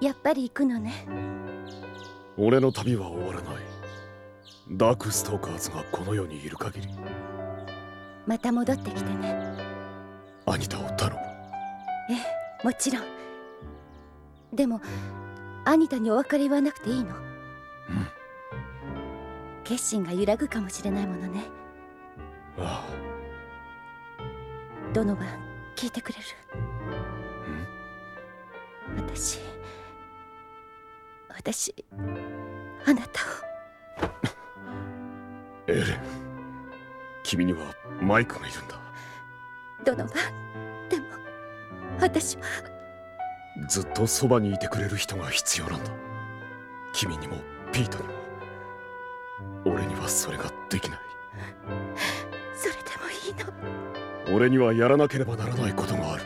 やっぱり行くのね。俺の旅は終わらない。ダークストーカーズがこの世にいる限り。また戻ってきてね。アニタを頼む。ええもちろん。でもアニタにお別れ言わなくていいの？うん。決心が揺らぐかもしれないものね。あどの晩聞いてくれる？私私あなたを。エレン君にはマイクがいるんだ。どの晩でも私は。ずっとそばにいてくれる人が必要なんだ。君にもピートにも。俺にはそれができない。それでもいいの。俺にはやらなければならないことがある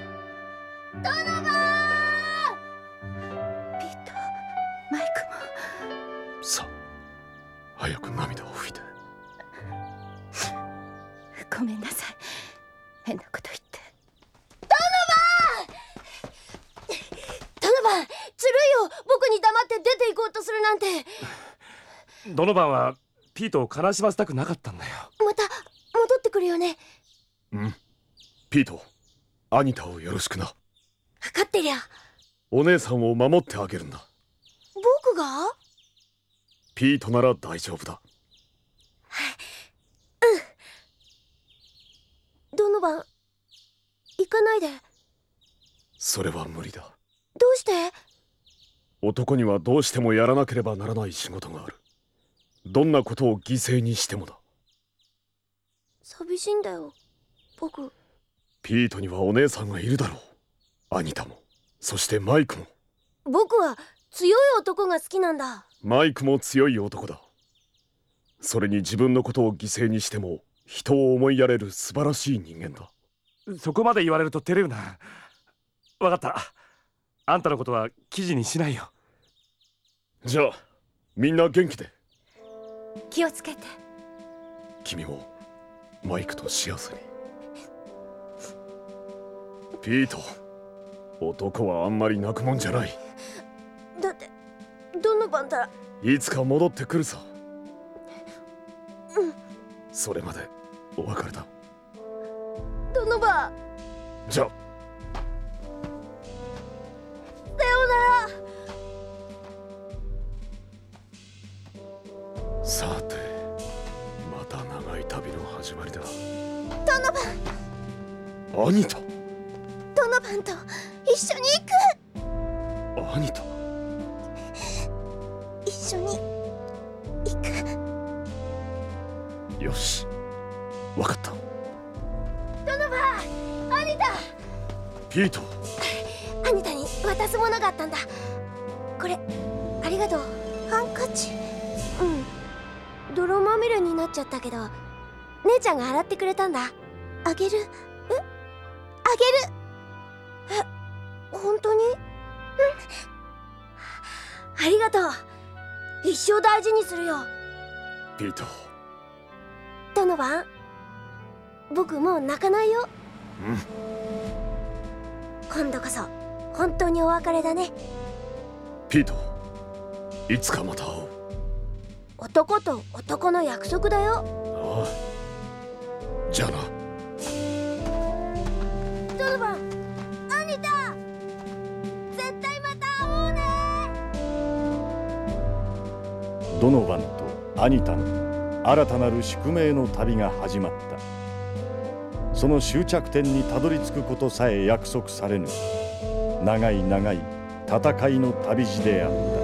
早く涙を拭いて。ごめんなさい。変なこと言って。タナバンずるいよ僕に黙って出て行こうとするなんて。ドノバンはピートを悲しませたくなかったんだよ。また戻ってくるよね。うん。ピートアニタをよろしくな。分かってりゃ。お姉さんを守ってあげるんだ。僕が？ピートなら大丈夫だ。ドノバン行かないで。それは無理だ。どうして？男にはどうしてもやらなければならない仕事がある。どんなことを犠牲にしてもだ。寂しいんだよ僕。ピートにはお姉さんがいるだろう。アニタも。そしてマイクも。僕は強い男が好きなんだ。マイクも強い男だ。それに自分のことを犠牲にしても人を思いやれる素晴らしい人間だ。そこまで言われると照れるな。わかった。あんたのことは記事にしないよ。じゃあみんな元気で。気をつけて。君もマイクと幸せに。ピート男はあんまり泣くもんじゃないドノバンたらいつか戻ってくるさ。それまでお別れだ。ドノバンじゃ。あさようなら。さてまた長い旅の始まりだ。ドノバンアニタ。ドノバンと一緒に行く？アニタ一緒に。行く。よし。わかった。ドノバンアニタ。ピート。アニタに渡すものがあったんだ。これありがとう。ハンカチ。うん。泥まみれになっちゃったけど姉ちゃんが洗ってくれたんだ。あげる。え？あげる。え本当に？うん。ありがとう一生大事にするよ。ピートドノバン僕もう泣かないよ。うん。今度こそ本当にお別れだね。ピートいつかまた会おう。男と男の約束だよ。ああ。じゃあな。ドノバンドノバンとアニタの新たなる宿命の旅が始まった。その終着点にたどり着くことさえ約束されぬ長い長い戦いの旅路であった。